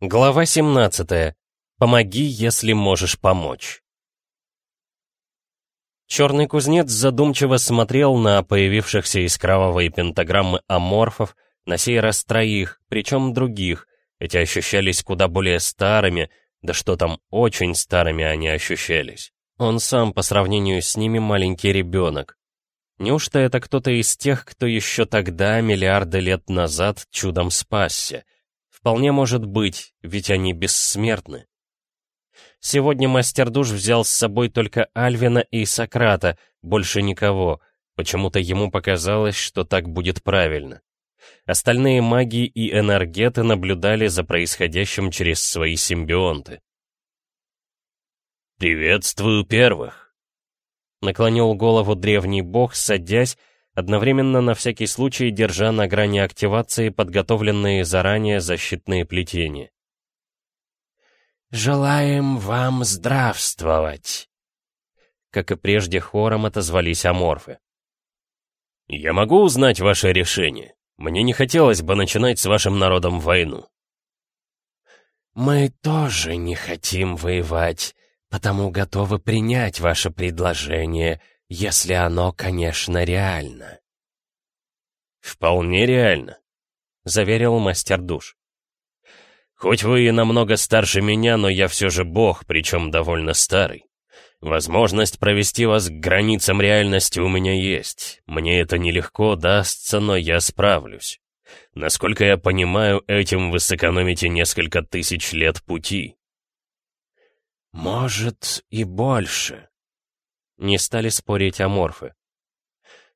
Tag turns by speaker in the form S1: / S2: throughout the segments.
S1: Глава 17. Помоги, если можешь помочь. Черный кузнец задумчиво смотрел на появившихся из кровавой пентаграммы аморфов, на сей раз троих, причем других. Эти ощущались куда более старыми, да что там, очень старыми они ощущались. Он сам по сравнению с ними маленький ребенок. Неужто это кто-то из тех, кто еще тогда, миллиарды лет назад, чудом спасся? Вполне может быть, ведь они бессмертны. Сегодня мастер душ взял с собой только Альвина и Сократа, больше никого. Почему-то ему показалось, что так будет правильно. Остальные маги и энергеты наблюдали за происходящим через свои симбионты. «Приветствую первых!» Наклонил голову древний бог, садясь одновременно на всякий случай держа на грани активации подготовленные заранее защитные плетения.
S2: «Желаем вам здравствовать!»
S1: Как и прежде хором отозвались аморфы. «Я могу узнать ваше решение? Мне не хотелось бы начинать с вашим народом войну».
S2: «Мы тоже не хотим воевать, потому готовы принять ваше предложение», если оно, конечно, реально.
S1: «Вполне реально», — заверил мастер душ. «Хоть вы и намного старше меня, но я все же бог, причем довольно старый. Возможность провести вас к границам реальности у меня есть. Мне это нелегко дастся, но я справлюсь. Насколько я понимаю, этим вы сэкономите несколько тысяч лет пути».
S2: «Может, и больше»,
S1: не стали спорить аморфы.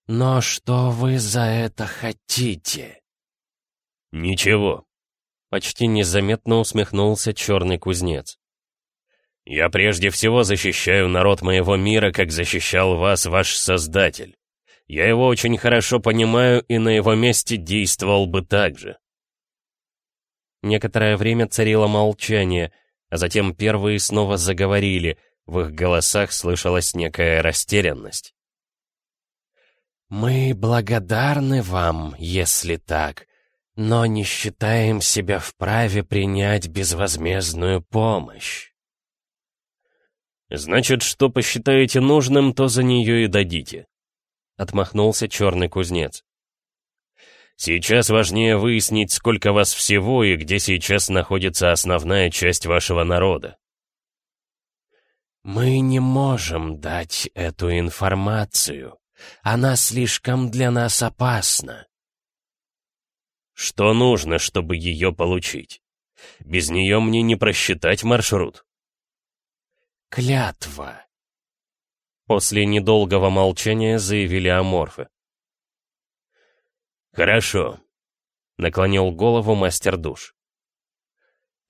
S2: «Но что вы за это хотите?»
S1: «Ничего», — почти незаметно усмехнулся черный кузнец. «Я прежде всего защищаю народ моего мира, как защищал вас ваш Создатель. Я его очень хорошо понимаю и на его месте действовал бы так же». Некоторое время царило молчание, а затем первые снова заговорили — в их голосах слышалась некая растерянность.
S2: «Мы благодарны вам, если так, но не считаем себя вправе принять безвозмездную помощь».
S1: «Значит, что посчитаете нужным, то за нее и дадите», — отмахнулся черный кузнец. «Сейчас важнее выяснить, сколько вас всего и где сейчас находится основная часть вашего народа.
S2: «Мы не можем дать эту информацию. Она слишком для нас опасна».
S1: «Что нужно, чтобы ее получить? Без нее мне не просчитать маршрут».
S2: «Клятва», —
S1: после недолгого молчания заявили аморфы. «Хорошо», — наклонил голову мастер душ.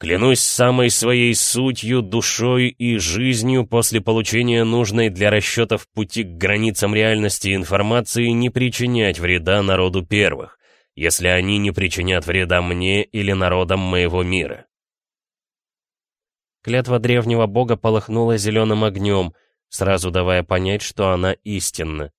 S1: Клянусь самой своей сутью, душой и жизнью после получения нужной для расчетов пути к границам реальности информации не причинять вреда народу первых, если они не причинят вреда мне или народам моего мира. Клятва древнего бога полыхнула зеленым огнем, сразу давая понять, что она истинна.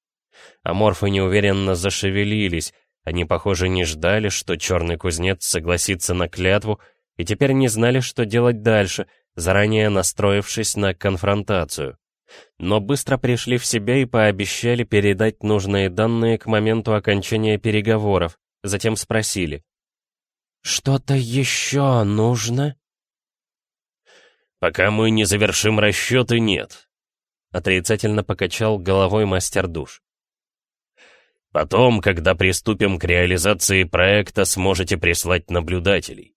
S1: Аморфы неуверенно зашевелились, они, похоже, не ждали, что черный кузнец согласится на клятву, и теперь не знали, что делать дальше, заранее настроившись на конфронтацию. Но быстро пришли в себя и пообещали передать нужные данные к моменту окончания переговоров, затем спросили.
S2: «Что-то еще нужно?»
S1: «Пока мы не завершим расчеты, нет», — отрицательно покачал головой мастер душ. «Потом, когда приступим к реализации проекта, сможете прислать наблюдателей.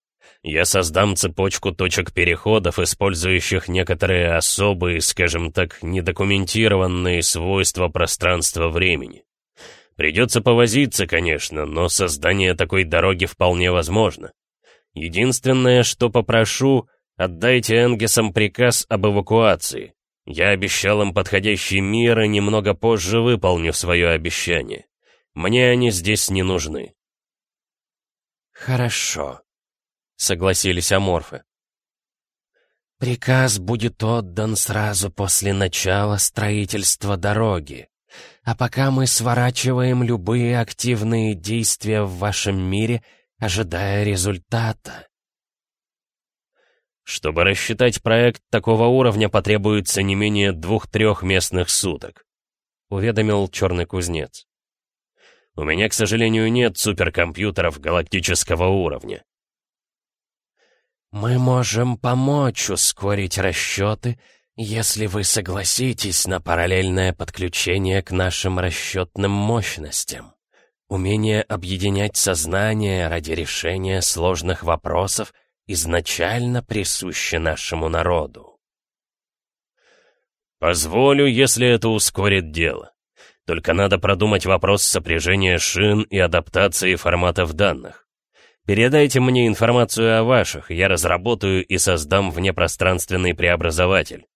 S1: Я создам цепочку точек переходов, использующих некоторые особые, скажем так, недокументированные свойства пространства-времени. Придется повозиться, конечно, но создание такой дороги вполне возможно. Единственное, что попрошу, отдайте Энгесам приказ об эвакуации. Я обещал им подходящий мир и немного позже выполню свое обещание. Мне они здесь не нужны.
S2: Хорошо.
S1: — согласились аморфы.
S2: «Приказ будет отдан сразу после начала строительства дороги. А пока мы сворачиваем любые активные действия в вашем мире, ожидая результата».
S1: Чтобы рассчитать проект такого уровня потребуется не менее двух-трех местных суток», — уведомил черный кузнец. «У меня, к сожалению, нет суперкомпьютеров галактического уровня».
S2: «Мы можем помочь ускорить расчеты, если вы согласитесь на параллельное подключение к нашим расчетным мощностям. Умение объединять сознание ради решения сложных вопросов изначально присуще нашему народу».
S1: «Позволю, если это ускорит дело. Только надо продумать вопрос сопряжения шин и адаптации форматов данных. Передайте мне информацию о ваших, я разработаю и создам внепространственный преобразователь.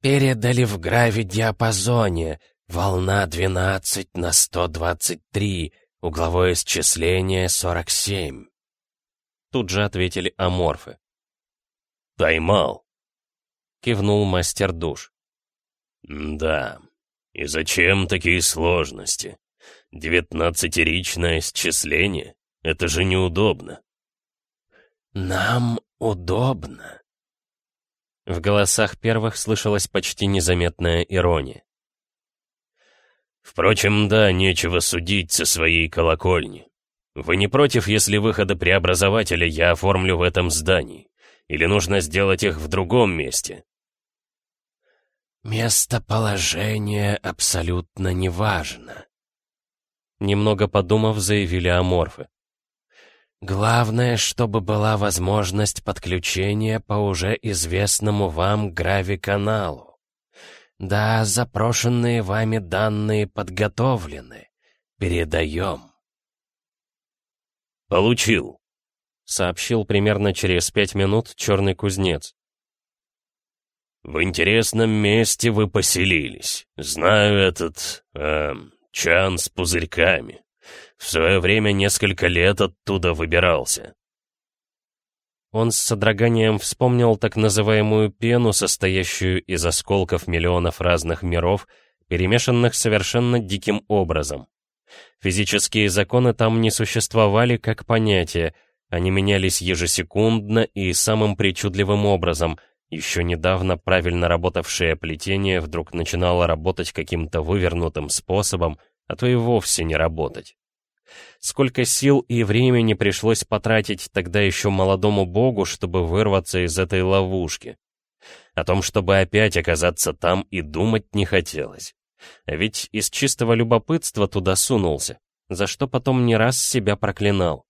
S2: Передали в грави-диапазоне. Волна 12 на 123, угловое исчисление 47.
S1: Тут же ответили аморфы. «Поймал», — кивнул мастер душ. «Да, и зачем такие сложности? Девятнадцатиричное исчисление? Это же неудобно.
S2: Нам удобно.
S1: В голосах первых слышалась почти незаметная ирония. Впрочем, да, нечего судить со своей колокольни. Вы не против, если выходы преобразователя я оформлю в этом здании? Или нужно сделать их в другом месте?
S2: Местоположение абсолютно неважно.
S1: Немного подумав, заявили аморфы.
S2: Главное, чтобы была возможность подключения по уже известному вам грави-каналу. Да, запрошенные вами данные подготовлены. Передаем.
S1: Получил, сообщил примерно через пять минут черный кузнец. В интересном месте вы поселились. Знаю этот, эм, чан с пузырьками. В свое время несколько лет оттуда выбирался. Он с содроганием вспомнил так называемую пену, состоящую из осколков миллионов разных миров, перемешанных совершенно диким образом. Физические законы там не существовали как понятие, они менялись ежесекундно и самым причудливым образом. Еще недавно правильно работавшее плетение вдруг начинало работать каким-то вывернутым способом, а то и вовсе не работать. Сколько сил и времени пришлось потратить тогда еще молодому богу, чтобы вырваться из этой ловушки. О том, чтобы опять оказаться там и думать не хотелось. А ведь из чистого любопытства туда сунулся, за что потом не раз себя проклинал.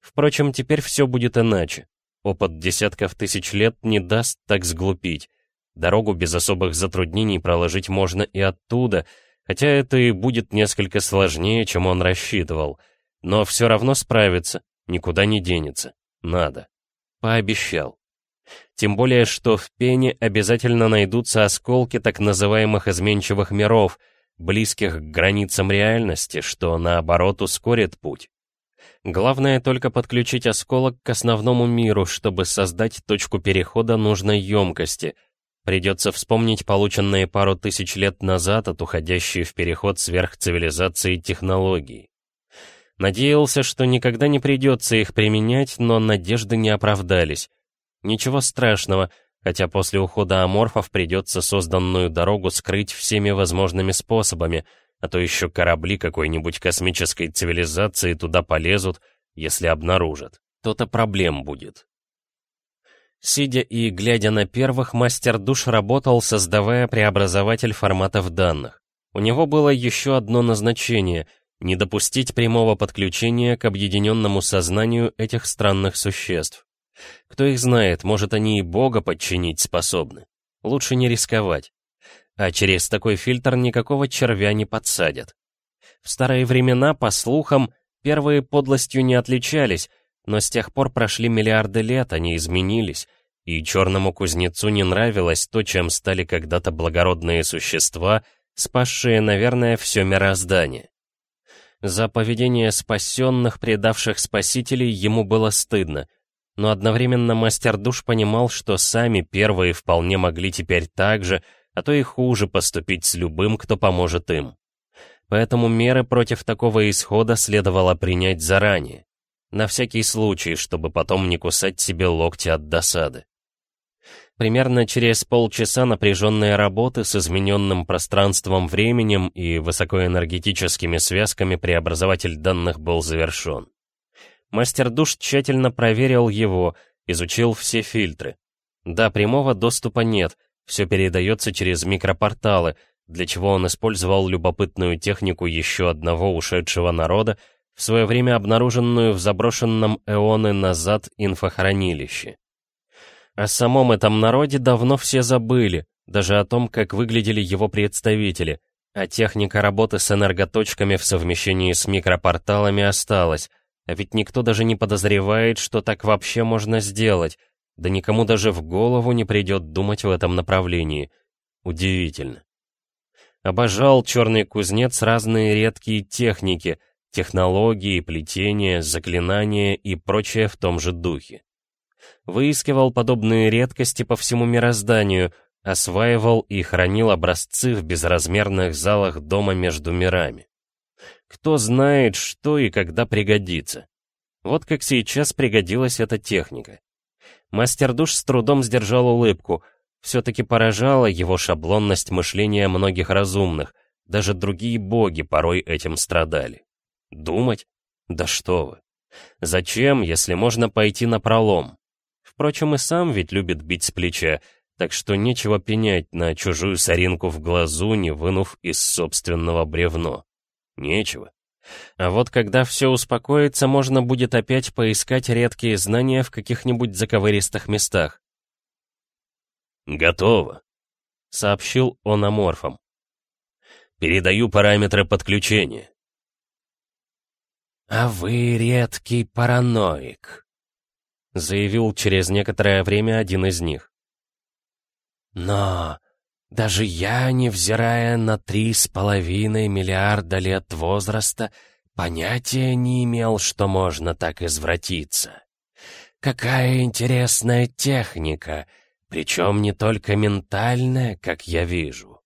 S1: Впрочем, теперь все будет иначе. Опыт десятков тысяч лет не даст так сглупить. Дорогу без особых затруднений проложить можно и оттуда — Хотя это и будет несколько сложнее, чем он рассчитывал. Но все равно справится, никуда не денется. Надо. Пообещал. Тем более, что в пене обязательно найдутся осколки так называемых изменчивых миров, близких к границам реальности, что наоборот ускорит путь. Главное только подключить осколок к основному миру, чтобы создать точку перехода нужной емкости — Придется вспомнить полученные пару тысяч лет назад от уходящей в переход сверхцивилизации технологий. Надеялся, что никогда не придется их применять, но надежды не оправдались. Ничего страшного, хотя после ухода аморфов придется созданную дорогу скрыть всеми возможными способами, а то еще корабли какой-нибудь космической цивилизации туда полезут, если обнаружат. То-то проблем будет. Сидя и глядя на первых, мастер душ работал, создавая преобразователь форматов данных. У него было еще одно назначение — не допустить прямого подключения к объединенному сознанию этих странных существ. Кто их знает, может, они и Бога подчинить способны. Лучше не рисковать. А через такой фильтр никакого червя не подсадят. В старые времена, по слухам, первые подлостью не отличались, но с тех пор прошли миллиарды лет, они изменились, и черному кузнецу не нравилось то, чем стали когда-то благородные существа, спасшие, наверное, все мироздание. За поведение спасенных, предавших спасителей, ему было стыдно, но одновременно мастер душ понимал, что сами первые вполне могли теперь так же, а то и хуже поступить с любым, кто поможет им. Поэтому меры против такого исхода следовало принять заранее. На всякий случай, чтобы потом не кусать себе локти от досады. Примерно через полчаса напряженной работы с измененным пространством-временем и высокоэнергетическими связками преобразователь данных был завершен. Мастер-душ тщательно проверил его, изучил все фильтры. Да, прямого доступа нет, все передается через микропорталы, для чего он использовал любопытную технику еще одного ушедшего народа, в свое время обнаруженную в заброшенном эоны назад инфохранилище. О самом этом народе давно все забыли, даже о том, как выглядели его представители, а техника работы с энерготочками в совмещении с микропорталами осталась, а ведь никто даже не подозревает, что так вообще можно сделать, да никому даже в голову не придет думать в этом направлении. Удивительно. Обожал черный кузнец разные редкие техники, технологии, плетения, заклинания и прочее в том же духе выискивал подобные редкости по всему мирозданию, осваивал и хранил образцы в безразмерных залах дома между мирами. Кто знает, что и когда пригодится. Вот как сейчас пригодилась эта техника. Мастер-душ с трудом сдержал улыбку. Все-таки поражала его шаблонность мышления многих разумных. Даже другие боги порой этим страдали. Думать? Да что вы. Зачем, если можно пойти на пролом? Впрочем, и сам ведь любит бить с плеча, так что нечего пенять на чужую соринку в глазу, не вынув из собственного бревно. Нечего. А вот когда все успокоится, можно будет опять поискать редкие знания в каких-нибудь заковыристых местах. «Готово», — сообщил он аморфом. «Передаю параметры подключения».
S2: «А вы редкий параноик», — заявил через некоторое время один из них. «Но даже я, невзирая на три с половиной миллиарда лет возраста, понятия не имел, что можно так извратиться. Какая интересная техника, причем не только ментальная, как я вижу».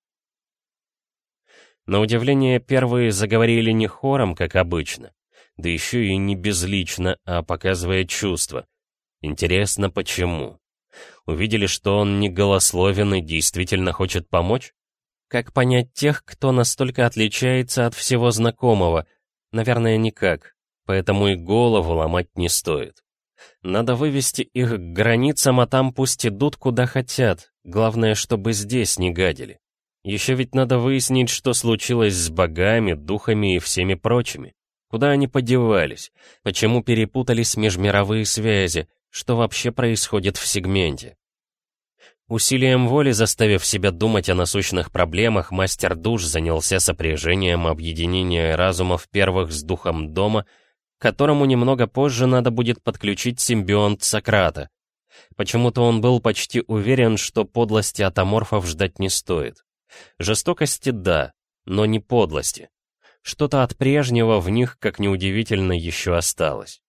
S1: На удивление, первые заговорили не хором, как обычно, да еще и не безлично, а показывая чувства. Интересно, почему? Увидели, что он не голословен и действительно хочет помочь? Как понять тех, кто настолько отличается от всего знакомого? Наверное, никак. Поэтому и голову ломать не стоит. Надо вывести их к границам, а там пусть идут куда хотят. Главное, чтобы здесь не гадили. Еще ведь надо выяснить, что случилось с богами, духами и всеми прочими. Куда они подевались? Почему перепутались межмировые связи? что вообще происходит в сегменте. Усилием воли, заставив себя думать о насущных проблемах, мастер-душ занялся сопряжением объединения разумов первых с духом дома, которому немного позже надо будет подключить симбионт Сократа. Почему-то он был почти уверен, что подлости от аморфов ждать не стоит. Жестокости — да, но не подлости. Что-то от прежнего в них, как неудивительно, еще осталось.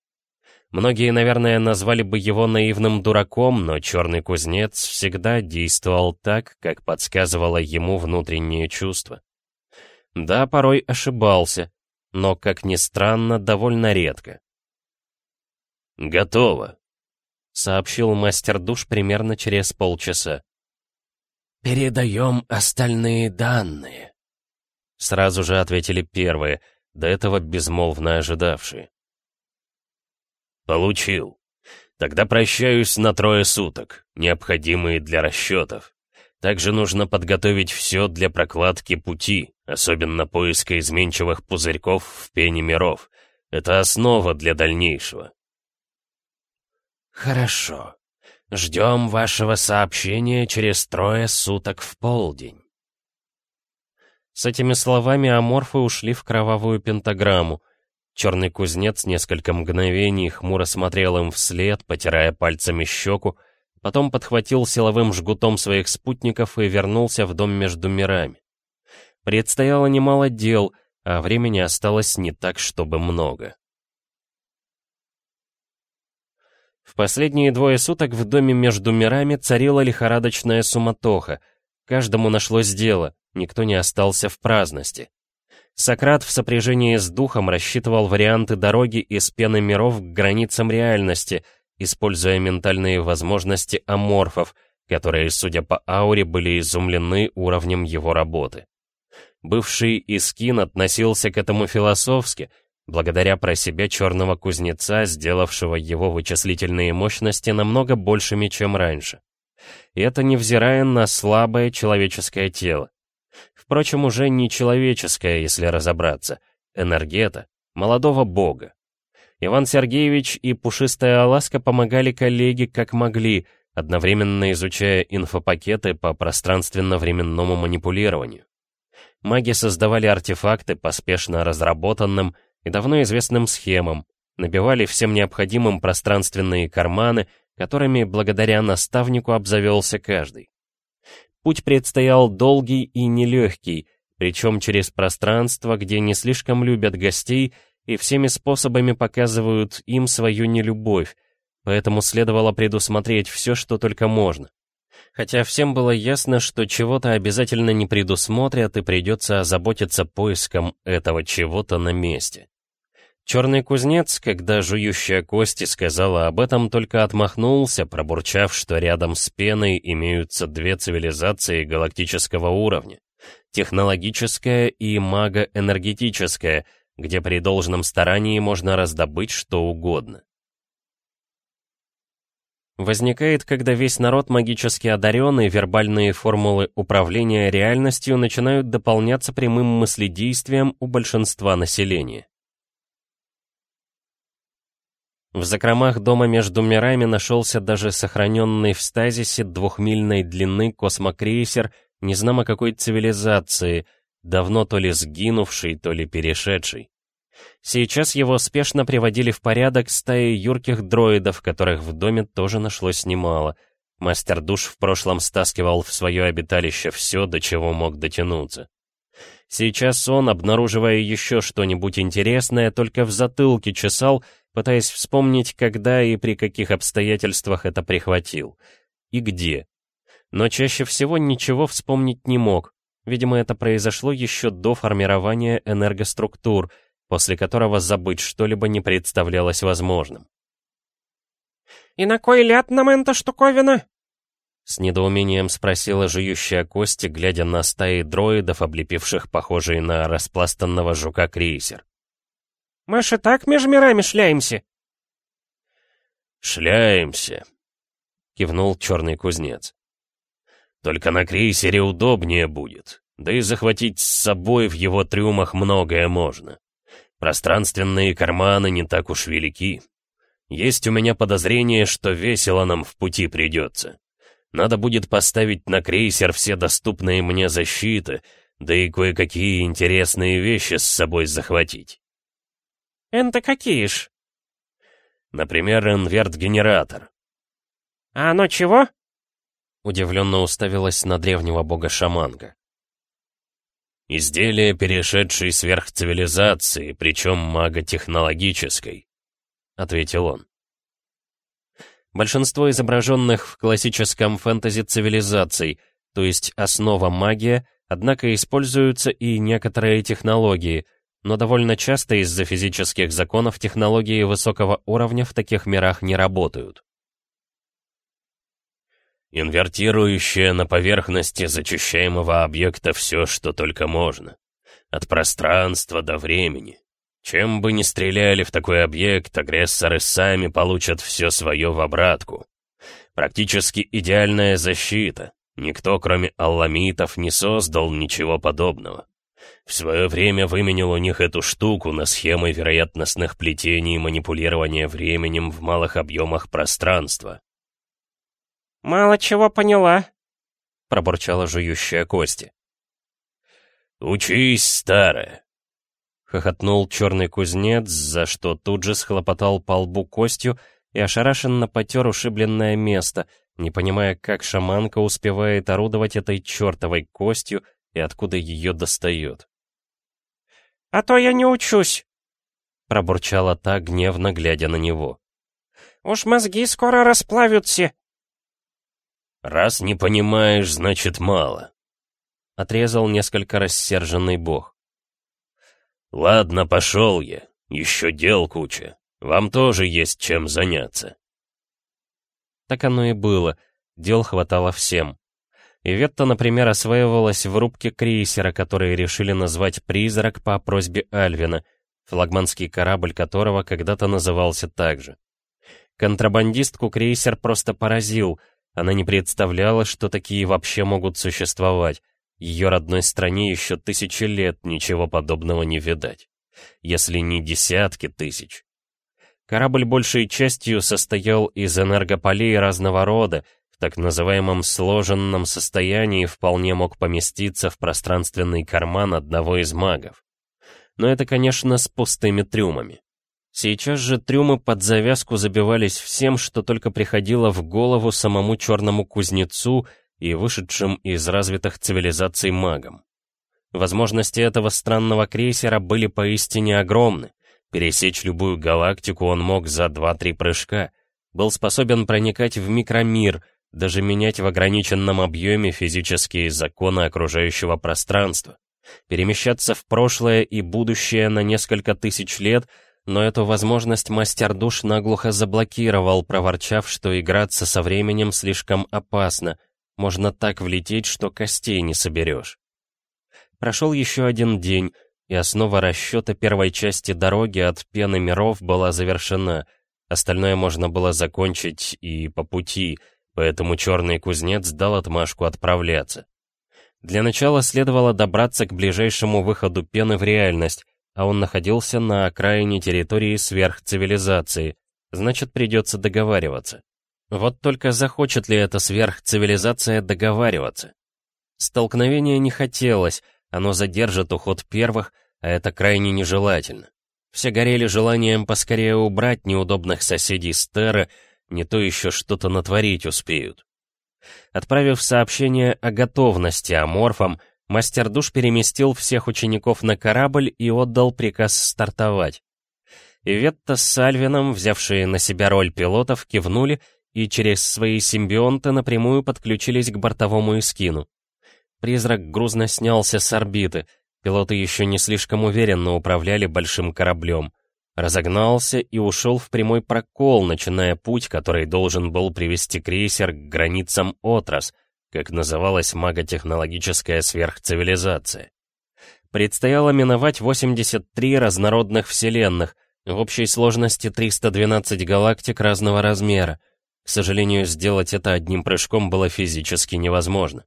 S1: Многие, наверное, назвали бы его наивным дураком, но черный кузнец всегда действовал так, как подсказывало ему внутреннее чувство. Да, порой ошибался, но, как ни странно, довольно редко. «Готово», — сообщил мастер-душ примерно через полчаса.
S2: «Передаем остальные данные», — сразу же ответили первые, до этого безмолвно ожидавшие.
S1: «Получил. Тогда прощаюсь на трое суток, необходимые для расчетов. Также нужно подготовить все для прокладки пути, особенно поиска изменчивых пузырьков в пене миров. Это основа для дальнейшего».
S2: «Хорошо. Ждем вашего сообщения через трое суток в полдень».
S1: С этими словами аморфы ушли в кровавую пентаграмму, Черный кузнец несколько мгновений хмуро смотрел им вслед, потирая пальцами щеку, потом подхватил силовым жгутом своих спутников и вернулся в дом между мирами. Предстояло немало дел, а времени осталось не так, чтобы много. В последние двое суток в доме между мирами царила лихорадочная суматоха. Каждому нашлось дело, никто не остался в праздности. Сократ в сопряжении с духом рассчитывал варианты дороги из пены миров к границам реальности, используя ментальные возможности аморфов, которые, судя по ауре, были изумлены уровнем его работы. Бывший Искин относился к этому философски, благодаря про себя черного кузнеца, сделавшего его вычислительные мощности намного большими, чем раньше. И это невзирая на слабое человеческое тело. Впрочем, уже не человеческое, если разобраться, энергета, молодого бога. Иван Сергеевич и Пушистая Аласка помогали коллеге как могли, одновременно изучая инфопакеты по пространственно-временному манипулированию. Маги создавали артефакты по спешно разработанным и давно известным схемам, набивали всем необходимым пространственные карманы, которыми благодаря наставнику обзавелся каждый. Путь предстоял долгий и нелегкий, причем через пространство, где не слишком любят гостей и всеми способами показывают им свою нелюбовь, поэтому следовало предусмотреть все, что только можно. Хотя всем было ясно, что чего-то обязательно не предусмотрят и придется озаботиться поиском этого чего-то на месте. Черный кузнец, когда жующая кости сказала об этом, только отмахнулся, пробурчав, что рядом с пеной имеются две цивилизации галактического уровня. Технологическая и магоэнергетическая, где при должном старании можно раздобыть что угодно. Возникает, когда весь народ магически одарен, и вербальные формулы управления реальностью начинают дополняться прямым мыследействием у большинства населения. В закромах дома между мирами нашелся даже сохраненный в стазисе двухмильной длины космокрейсер незнамо какой цивилизации, давно то ли сгинувший, то ли перешедший. Сейчас его спешно приводили в порядок стаи юрких дроидов, которых в доме тоже нашлось немало. Мастер душ в прошлом стаскивал в свое обиталище все, до чего мог дотянуться. Сейчас он, обнаруживая еще что-нибудь интересное, только в затылке чесал пытаясь вспомнить, когда и при каких обстоятельствах это прихватил. И где. Но чаще всего ничего вспомнить не мог. Видимо, это произошло еще до формирования энергоструктур, после которого забыть что-либо не представлялось возможным.
S3: «И на кой ляд нам эта штуковина?»
S1: С недоумением спросила жующая кости, глядя на стаи дроидов, облепивших похожий на распластанного жука крейсер.
S3: Мы ж и так между мирами шляемся.
S2: «Шляемся», — кивнул черный кузнец. «Только на крейсере удобнее будет, да и захватить с собой в его трюмах многое можно. Пространственные карманы не так уж велики. Есть у меня подозрение, что весело нам в пути придется. Надо будет поставить на крейсер все доступные мне защиты, да и кое-какие интересные вещи с собой захватить.
S3: «Это какие ж?»
S2: «Например, инверт-генератор».
S3: «А оно чего?»
S1: Удивленно уставилась на древнего бога шаманга.
S2: «Изделие, перешедшей сверхцивилизации, причем маготехнологической», — ответил он.
S1: Большинство изображенных в классическом фэнтези цивилизаций, то есть основа магия, однако используются и некоторые технологии, но довольно часто из-за физических законов технологии высокого уровня в таких мирах не работают.
S2: Инвертирующее на поверхности зачищаемого объекта все, что только можно. От пространства до времени. Чем бы ни стреляли в такой объект, агрессоры сами получат все свое в обратку. Практически идеальная защита. Никто, кроме алламитов, не создал ничего подобного. В свое время выменил у них эту штуку на схемы вероятностных плетений и манипулирования временем в малых объемах пространства.
S3: «Мало чего поняла», —
S1: пробурчала жующая кости.
S2: «Учись, старая!»
S1: — хохотнул черный кузнец, за что тут же схлопотал по лбу костью и ошарашенно потер ушибленное место, не понимая, как шаманка успевает орудовать этой чертовой костью и откуда ее достает.
S3: «А то я не учусь», —
S1: пробурчала та, гневно глядя на него.
S3: «Уж мозги скоро расплавятся».
S2: «Раз не понимаешь, значит мало», —
S1: отрезал несколько рассерженный бог. «Ладно, пошел я. Еще дел куча. Вам тоже есть чем заняться».
S2: Так оно и было. Дел хватало всем. Иветта, например, осваивалась в рубке крейсера, который решили назвать «Призрак» по просьбе Альвина, флагманский корабль которого когда-то назывался так же. Контрабандистку крейсер просто поразил, она не представляла, что такие вообще могут существовать. Ее родной стране еще тысячи лет ничего подобного не видать. Если не десятки тысяч. Корабль большей частью состоял из энергополей разного рода, в так называемом сложенном состоянии вполне мог поместиться в пространственный карман одного из магов. Но это, конечно, с пустыми трюмами. Сейчас же трюмы под завязку забивались всем, что только приходило в голову самому черному кузнецу и вышедшим из развитых цивилизаций магам. Возможности этого странного крейсера были поистине огромны. Пересечь любую галактику он мог за 2-3 прыжка. Был способен проникать в микромир, даже менять в ограниченном объеме физические законы окружающего пространства. Перемещаться в прошлое и будущее на несколько тысяч лет, но эту возможность мастер душ наглухо заблокировал, проворчав, что играться со временем слишком опасно, можно так влететь, что костей не соберешь. Прошел еще один день, и основа расчета первой части дороги от пены миров была завершена. Остальное можно было закончить и по пути, поэтому черный кузнец дал отмашку отправляться. Для начала следовало добраться к ближайшему выходу пены в реальность, а он находился на окраине территории сверхцивилизации, значит придется договариваться. Вот только захочет ли эта сверхцивилизация договариваться? Столкновения не хотелось, оно задержит уход первых, а это крайне нежелательно. Все горели желанием поскорее убрать неудобных соседей с Терры, не то еще что-то натворить успеют. Отправив сообщение о готовности аморфам, мастер душ переместил всех учеников на корабль и отдал приказ стартовать. Иветта с Сальвином, взявшие на себя роль пилотов, кивнули и через свои симбионты напрямую подключились к бортовому эскину. Призрак грузно снялся с орбиты, пилоты еще не слишком уверенно управляли большим кораблем. Разогнался и ушел в прямой прокол, начиная путь, который должен был привести крейсер к границам Отрас, как называлась маготехнологическая сверхцивилизация. Предстояло миновать 83 разнородных вселенных, в общей сложности 312 галактик разного размера. К сожалению, сделать это одним прыжком было физически невозможно.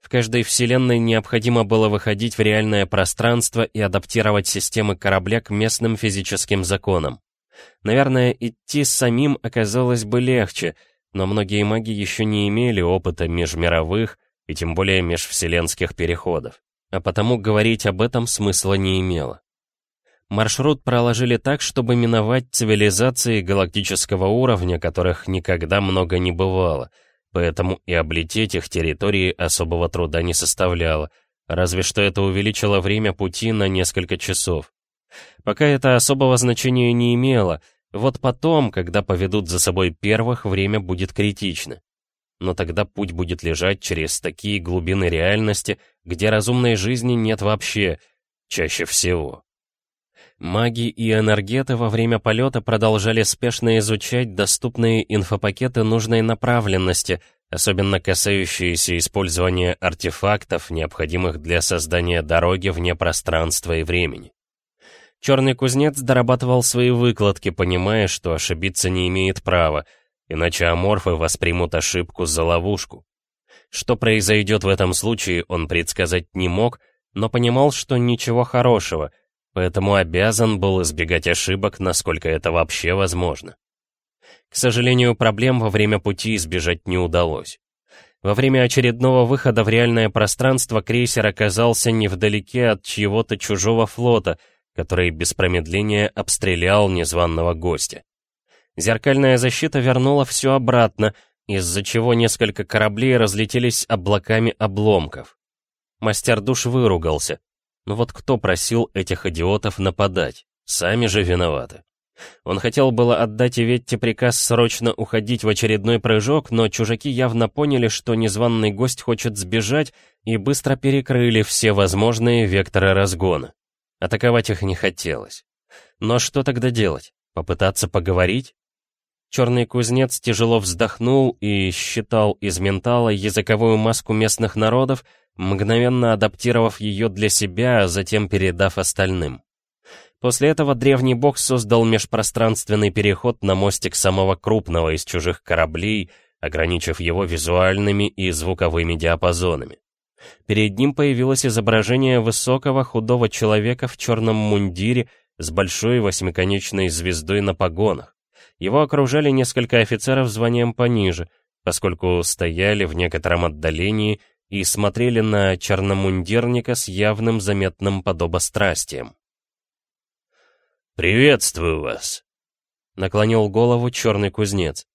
S2: В каждой вселенной необходимо было выходить в реальное пространство и адаптировать системы корабля к местным физическим законам. Наверное, идти самим оказалось бы легче, но многие маги еще не имели опыта межмировых и тем более межвселенских переходов, а потому говорить об этом смысла не имело. Маршрут проложили так, чтобы миновать цивилизации галактического уровня, которых никогда много не бывало — поэтому и облететь их территории особого труда не составляло, разве что это увеличило время пути на несколько часов. Пока это особого значения не имело, вот потом, когда поведут за собой первых, время будет критично. Но тогда путь будет лежать через такие глубины реальности, где разумной жизни нет вообще, чаще всего. Маги и энергеты во время полета продолжали спешно изучать доступные инфопакеты нужной направленности, особенно касающиеся использования артефактов, необходимых для создания дороги вне пространства и времени. Черный кузнец дорабатывал свои выкладки, понимая, что ошибиться не имеет права, иначе аморфы воспримут ошибку за ловушку. Что произойдет в этом случае, он предсказать не мог, но понимал, что ничего хорошего — поэтому обязан был избегать ошибок, насколько это вообще возможно. К сожалению, проблем во время пути избежать не удалось. Во время очередного выхода в реальное пространство крейсер оказался невдалеке от чьего-то чужого флота, который без промедления обстрелял незваного гостя. Зеркальная защита вернула все обратно, из-за чего несколько кораблей разлетелись облаками обломков. Мастер душ выругался. Но вот кто просил этих идиотов нападать? Сами же виноваты. Он хотел было отдать Иветте приказ срочно уходить в очередной прыжок, но чужаки явно поняли, что незваный гость хочет сбежать, и быстро перекрыли все возможные векторы разгона.
S1: Атаковать их не хотелось. Но что тогда делать? Попытаться поговорить? Черный кузнец тяжело вздохнул и считал из ментала языковую маску местных народов, мгновенно адаптировав ее для себя, а затем передав остальным. После этого древний бог создал межпространственный переход на мостик самого крупного из чужих кораблей, ограничив его визуальными и звуковыми диапазонами. Перед ним появилось изображение высокого худого человека в черном мундире с большой восьмиконечной звездой на погонах. Его окружали несколько офицеров званием пониже, поскольку стояли в некотором отдалении и смотрели на черномундирника с явным заметным подобострастием.
S2: «Приветствую вас», — наклонил голову черный кузнец.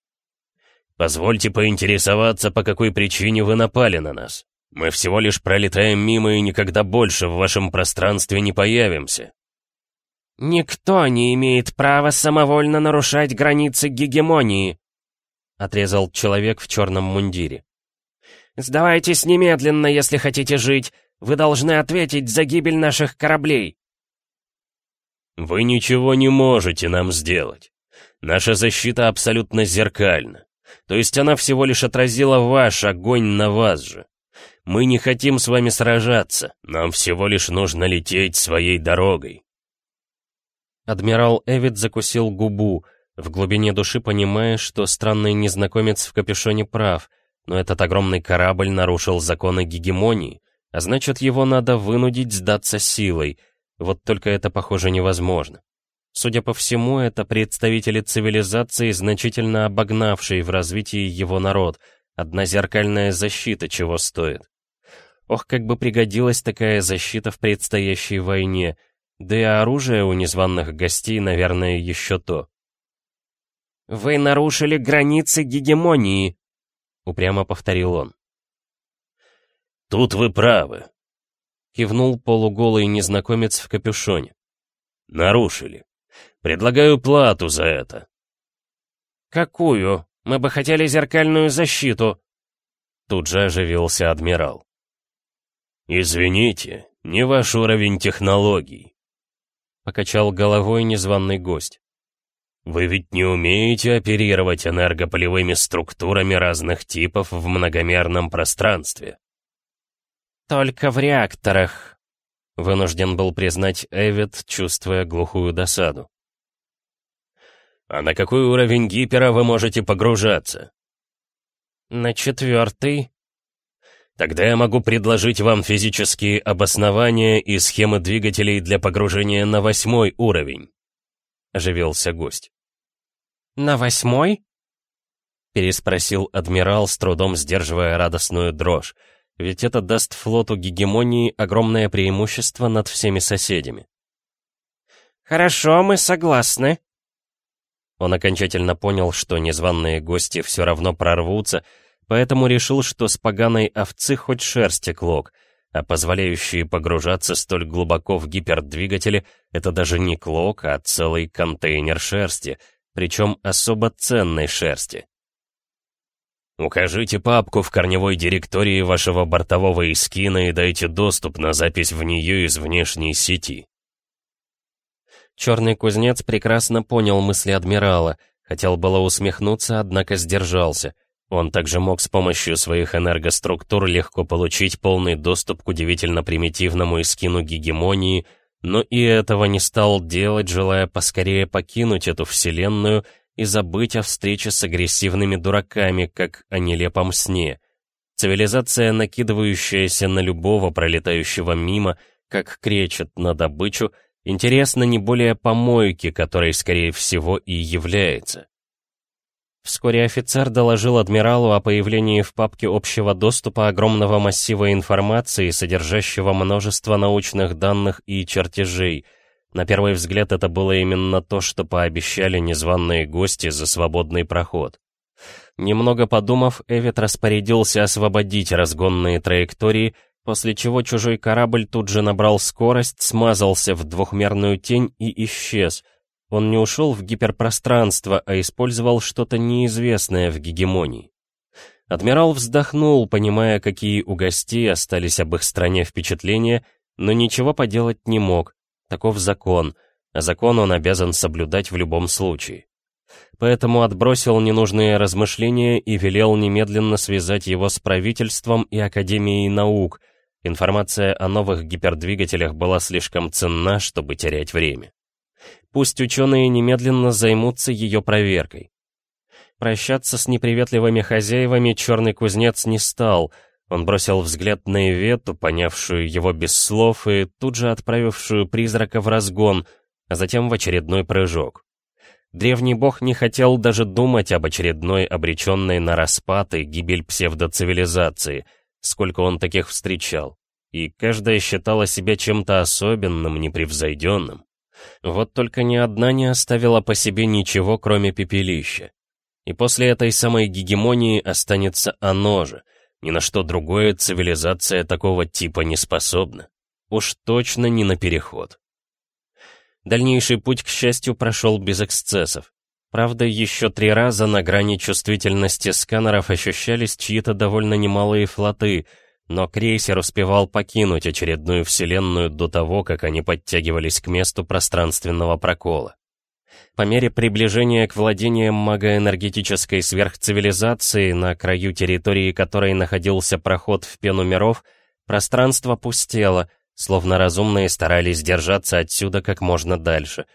S2: «Позвольте поинтересоваться, по какой причине вы напали на нас. Мы всего лишь пролетаем мимо и никогда больше в вашем пространстве не появимся.
S3: «Никто не имеет права самовольно нарушать границы гегемонии», — отрезал человек в черном мундире. «Сдавайтесь немедленно, если хотите жить. Вы должны ответить за гибель наших кораблей».
S2: «Вы ничего не можете нам сделать. Наша защита абсолютно зеркальна. То есть она всего лишь отразила ваш огонь на вас же. Мы не хотим с вами сражаться, нам всего лишь нужно лететь своей дорогой.
S1: Адмирал Эвид закусил губу, в глубине души понимая, что странный незнакомец в капюшоне прав, но этот огромный корабль нарушил законы гегемонии, а значит, его надо вынудить сдаться силой. Вот только это, похоже, невозможно. Судя по всему, это представители цивилизации, значительно обогнавшие в развитии его народ. Одна зеркальная защита чего стоит. Ох, как бы пригодилась такая защита в предстоящей войне — да и оружие у незваных гостей, наверное, еще то.
S3: «Вы нарушили границы гегемонии», — упрямо повторил он.
S2: «Тут вы правы», —
S1: кивнул полуголый незнакомец в капюшоне.
S2: «Нарушили. Предлагаю плату за это».
S3: «Какую? Мы бы хотели зеркальную защиту», —
S2: тут же оживился адмирал. «Извините, не ваш уровень технологий.
S1: Покачал головой незваный гость.
S2: «Вы ведь не умеете оперировать энергополевыми структурами разных типов в многомерном пространстве?»
S3: «Только в реакторах», —
S1: вынужден был признать Эвид, чувствуя глухую досаду.
S2: «А на какой уровень гипера вы можете погружаться?»
S3: «На четвертый»,
S2: Тогда я могу предложить вам физические обоснования и схемы двигателей для погружения на восьмой уровень», — оживился гость.
S3: «На восьмой?»
S1: — переспросил адмирал, с трудом сдерживая радостную дрожь, ведь это даст флоту гегемонии огромное преимущество над всеми соседями.
S3: «Хорошо, мы согласны».
S1: Он окончательно понял, что незваные гости все равно прорвутся, поэтому решил, что с поганой овцы хоть шерсти клок, а позволяющие погружаться столь глубоко в гипердвигатели — это даже не клок, а целый контейнер шерсти, причем особо ценной шерсти.
S2: «Укажите папку в корневой директории вашего бортового эскина и дайте доступ на запись в нее из внешней сети».
S1: Черный кузнец прекрасно понял мысли адмирала, хотел было усмехнуться, однако сдержался — он также мог с помощью своих энергоструктур легко получить полный доступ к удивительно примитивному эскину гегемонии, но и этого не стал делать, желая поскорее покинуть эту вселенную и забыть о встрече с агрессивными дураками, как о нелепом сне. Цивилизация, накидывающаяся на любого пролетающего мимо, как кречет на добычу, интересна не более помойки, которой, скорее всего, и является. Вскоре офицер доложил адмиралу о появлении в папке общего доступа огромного массива информации, содержащего множество научных данных и чертежей. На первый взгляд это было именно то, что пообещали незваные гости за свободный проход. Немного подумав, Эвит распорядился освободить разгонные траектории, после чего чужой корабль тут же набрал скорость, смазался в двухмерную тень и исчез — он не ушел в гиперпространство, а использовал что-то неизвестное в гегемонии. Адмирал вздохнул, понимая, какие у гостей остались об их стране впечатления, но ничего поделать не мог. Таков закон, а закон он обязан соблюдать в любом случае. Поэтому отбросил ненужные размышления и велел немедленно связать его с правительством и Академией наук. Информация о новых гипердвигателях была слишком ценна, чтобы терять время. Пусть ученые немедленно займутся ее проверкой. Прощаться с неприветливыми хозяевами черный кузнец не стал. Он бросил взгляд на Ивету, понявшую его без слов, и тут же отправившую призрака в разгон, а затем в очередной прыжок. Древний бог не хотел даже думать об очередной обреченной на распад и гибель псевдоцивилизации, сколько он таких встречал, и каждая считала себя чем-то особенным, непревзойденным. Вот только ни одна не оставила по себе ничего, кроме пепелища. И после этой самой гегемонии останется оно же. Ни на что другое цивилизация такого типа не способна. Уж точно не на переход. Дальнейший путь, к счастью, прошел без эксцессов. Правда, еще три раза на грани чувствительности сканеров ощущались чьи-то довольно немалые флоты, но крейсер успевал покинуть очередную вселенную до того, как они подтягивались к месту пространственного прокола. По мере приближения к владениям магоэнергетической сверхцивилизации, на краю территории которой находился проход в пену миров, пространство пустело, словно разумные старались держаться отсюда как можно дальше.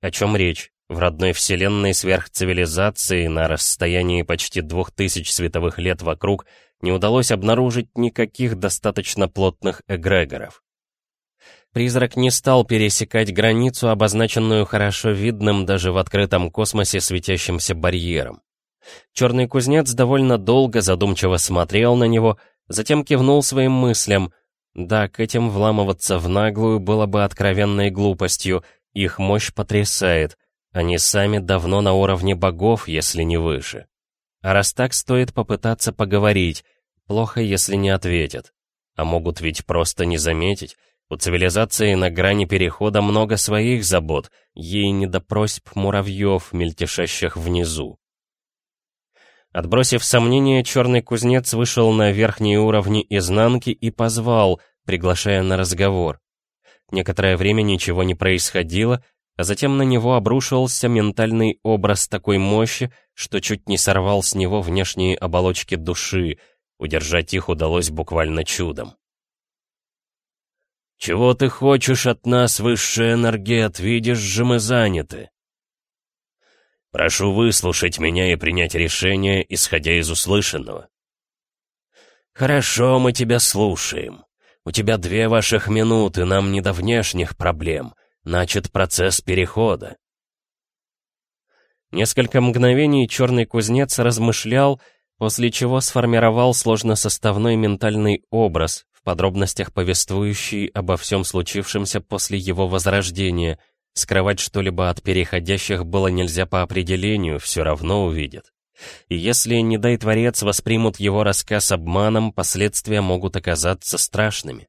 S1: О чем речь? В родной вселенной сверхцивилизации на расстоянии почти двух тысяч световых лет вокруг не удалось обнаружить никаких достаточно плотных эгрегоров. Призрак не стал пересекать границу, обозначенную хорошо видным даже в открытом космосе светящимся барьером. Черный кузнец довольно долго задумчиво смотрел на него, затем кивнул своим мыслям. Да, к этим вламываться в наглую было бы откровенной глупостью, их мощь потрясает. Они сами давно на уровне богов, если не выше. А раз так, стоит попытаться поговорить. Плохо, если не ответят. А могут ведь просто не заметить, у цивилизации на грани перехода много своих забот, ей не до просьб муравьев, мельтешащих внизу. Отбросив сомнения, черный кузнец вышел на верхние уровни изнанки и позвал, приглашая на разговор. Некоторое время ничего не происходило, а затем на него обрушился ментальный образ такой мощи, что чуть не сорвал с него внешние оболочки души, удержать их удалось буквально чудом. «Чего ты хочешь от нас, высший энергет? Видишь же, мы заняты!» «Прошу выслушать меня и принять решение, исходя из услышанного». «Хорошо, мы тебя слушаем. У тебя две ваших минуты, нам не до внешних проблем. Начат процесс перехода». Несколько мгновений черный кузнец размышлял, после чего сформировал сложносоставной ментальный образ, подробностях повествующий обо всем случившемся после его возрождения. Скрывать что-либо от переходящих было нельзя по определению, все равно увидят. И если, не дай творец, воспримут его рассказ обманом, последствия могут оказаться страшными.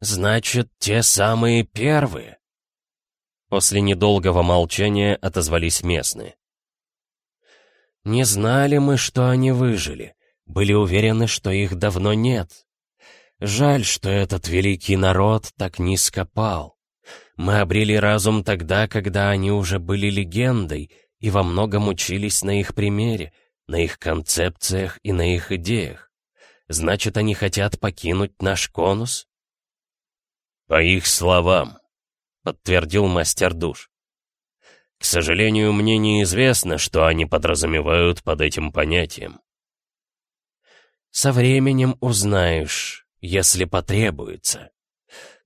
S1: «Значит, те самые первые?» После недолгого молчания отозвались местные. «Не знали мы, что они выжили. Были уверены, что их давно нет. Жаль, что этот великий народ так низко пал. Мы обрели разум тогда, когда они уже были легендой, и во многом учились на их примере, на их концепциях и на их идеях. Значит, они хотят покинуть наш конус? По их словам, подтвердил мастер душ. К сожалению, мне неизвестно, что они подразумевают под этим понятием. Со временем узнаешь, если потребуется.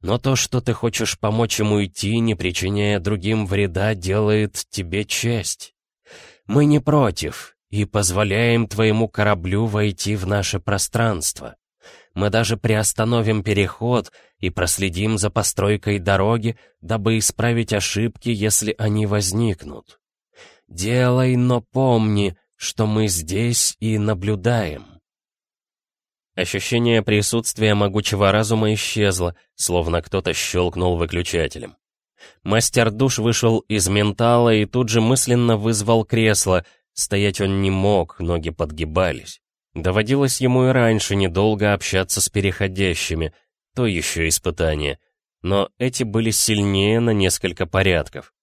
S1: Но то, что ты хочешь помочь ему уйти, не причиняя другим вреда, делает тебе честь. Мы не против и позволяем твоему кораблю войти в наше пространство. Мы даже приостановим переход и проследим за постройкой дороги, дабы исправить ошибки, если они возникнут. Делай, но помни, что мы здесь и наблюдаем. Ощущение присутствия могучего разума исчезло, словно кто-то щелкнул выключателем. Мастер душ вышел из ментала и тут же мысленно вызвал кресло. Стоять он не мог, ноги подгибались. Доводилось ему и раньше недолго общаться с переходящими. То еще испытание. но эти были сильнее на несколько порядков.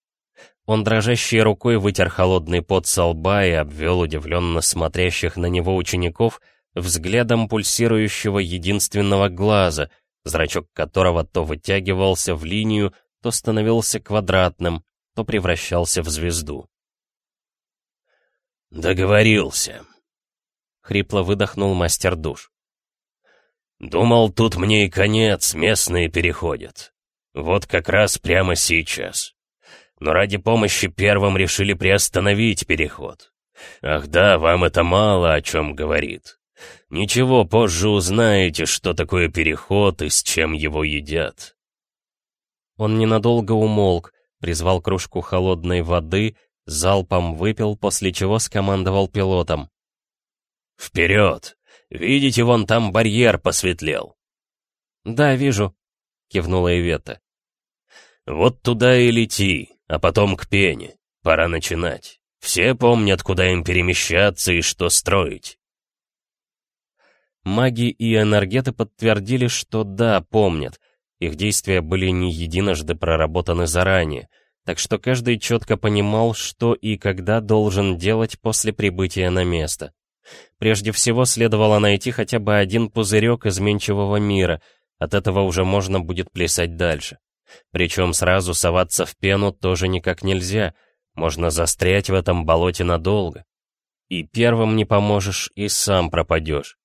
S1: Он дрожащей рукой вытер холодный пот со лба и обвел удивленно смотрящих на него учеников взглядом пульсирующего единственного глаза, зрачок которого то вытягивался в линию, то становился квадратным, то превращался в звезду.
S2: «Договорился», — хрипло выдохнул мастер душ. «Думал, тут мне и конец, местные переходят. Вот как раз прямо сейчас. Но ради помощи первым решили приостановить переход. Ах да, вам это мало о чем говорит. Ничего, позже узнаете, что такое переход и с чем его едят».
S1: Он ненадолго умолк, призвал кружку холодной воды, залпом выпил, после чего скомандовал пилотом.
S2: «Вперед! Видите, вон там барьер посветлел».
S1: «Да, вижу», — кивнула Ивета.
S2: «Вот туда и лети, а потом к пене. Пора начинать. Все помнят, куда им перемещаться и что строить».
S1: Маги и энергеты подтвердили, что да, помнят. Их действия были не единожды проработаны заранее, так что каждый четко понимал, что и когда должен делать после прибытия на место. Прежде всего следовало найти хотя бы один пузырек изменчивого мира, от этого уже можно будет плясать дальше. Причем сразу соваться в пену тоже никак нельзя, можно застрять в этом болоте надолго. И первым не поможешь, и сам пропадешь.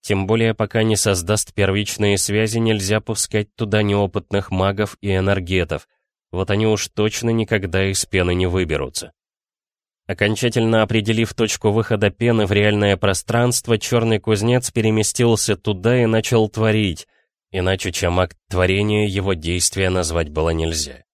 S1: Тем более, пока не создаст первичные связи, нельзя пускать туда неопытных магов и энергетов. Вот они уж точно никогда из пены не выберутся. Окончательно определив точку выхода пены в реальное пространство, черный кузнец переместился туда и начал творить, иначе чем акт творения его действия назвать было нельзя.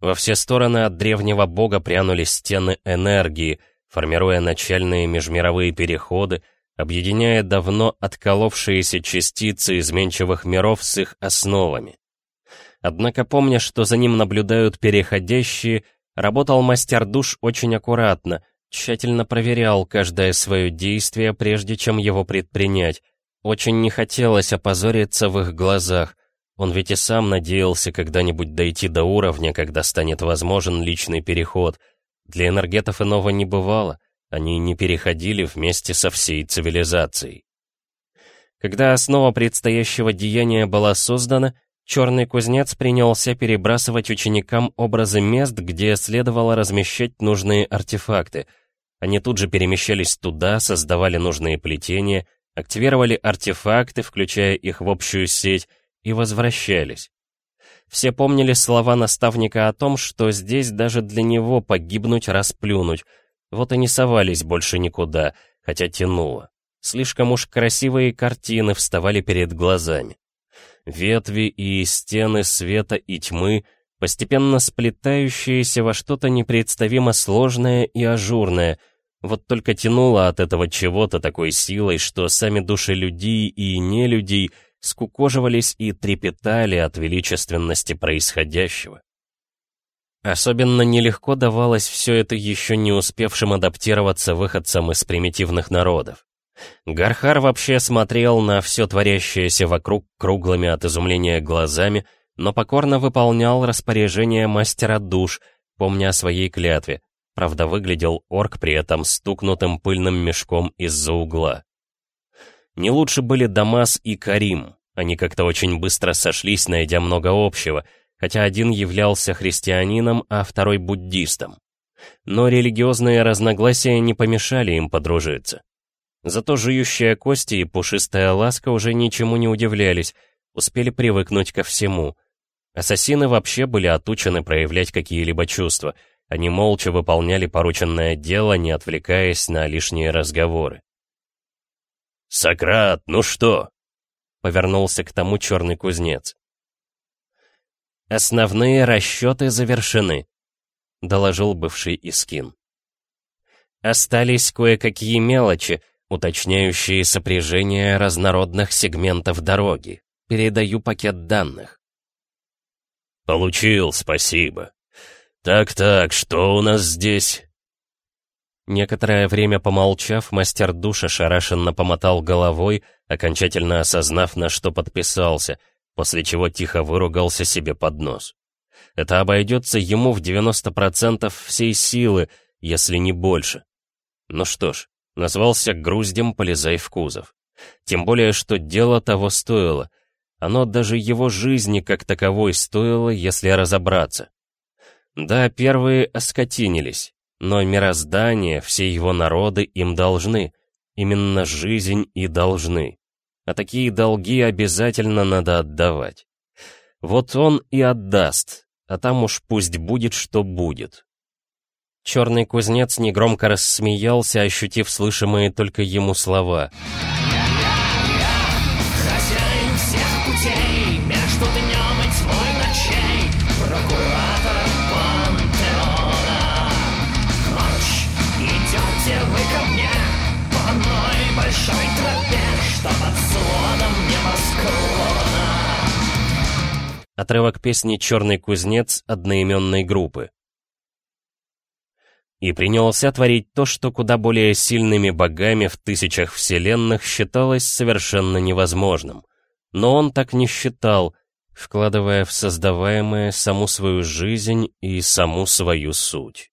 S1: Во все стороны от древнего бога прянули стены энергии, формируя начальные межмировые переходы, объединяя давно отколовшиеся частицы изменчивых миров с их основами. Однако, помня, что за ним наблюдают переходящие, работал мастер душ очень аккуратно, тщательно проверял каждое свое действие, прежде чем его предпринять. Очень не хотелось опозориться в их глазах. Он ведь и сам надеялся когда-нибудь дойти до уровня, когда станет возможен личный переход. Для энергетов иного не бывало — они не переходили вместе со всей цивилизацией. Когда основа предстоящего деяния была создана, черный кузнец принялся перебрасывать ученикам образы мест, где следовало размещать нужные артефакты. Они тут же перемещались туда, создавали нужные плетения, активировали артефакты, включая их в общую сеть, и возвращались. Все помнили слова наставника о том, что здесь даже для него погибнуть, расплюнуть — вот и не совались больше никуда, хотя тянуло. Слишком уж красивые картины вставали перед глазами. Ветви и стены света и тьмы, постепенно сплетающиеся во что-то непредставимо сложное и ажурное, вот только тянуло от этого чего-то такой силой, что сами души людей и нелюдей скукоживались и трепетали от величественности происходящего. Особенно нелегко давалось все это еще не успевшим адаптироваться выходцам из примитивных народов. Гархар вообще смотрел на все творящееся вокруг круглыми от изумления глазами, но покорно выполнял распоряжение мастера душ, помня о своей клятве. Правда, выглядел орк при этом стукнутым пыльным мешком из-за угла. Не лучше были Дамас и Карим. Они как-то очень быстро сошлись, найдя много общего — хотя один являлся христианином, а второй буддистом. Но религиозные разногласия не помешали им подружиться. Зато жующая кости и пушистая ласка уже ничему не удивлялись, успели привыкнуть ко всему. Ассасины вообще были отучены проявлять какие-либо чувства, они молча выполняли порученное дело, не отвлекаясь на лишние разговоры.
S2: «Сократ, ну что?» — повернулся к тому черный кузнец.
S1: «Основные расчеты завершены», — доложил бывший Искин. Остались кое-какие мелочи, уточняющие сопряжение разнородных сегментов дороги. Передаю пакет данных.
S2: «Получил, спасибо. Так-так, что у нас здесь?»
S1: Некоторое время помолчав, мастер душа шарашенно помотал головой, окончательно осознав, на что подписался — после чего тихо выругался себе под нос. Это обойдется ему в 90% всей силы, если не больше. Ну что ж, назвался груздем «Полезай в кузов». Тем более, что дело того стоило. Оно даже его жизни как таковой стоило, если разобраться. Да, первые оскотинились, но мироздание, все его народы им должны. Именно жизнь и должны. А такие долги обязательно надо отдавать. Вот он и отдаст, а там уж пусть будет, что будет. Черный кузнец негромко рассмеялся, ощутив слышимые только ему слова. Отрывок песни «Черный кузнец» одноименной группы. И принялся творить то, что куда более сильными богами в тысячах вселенных считалось совершенно невозможным. Но он так не считал, вкладывая в создаваемое саму свою жизнь и саму свою суть.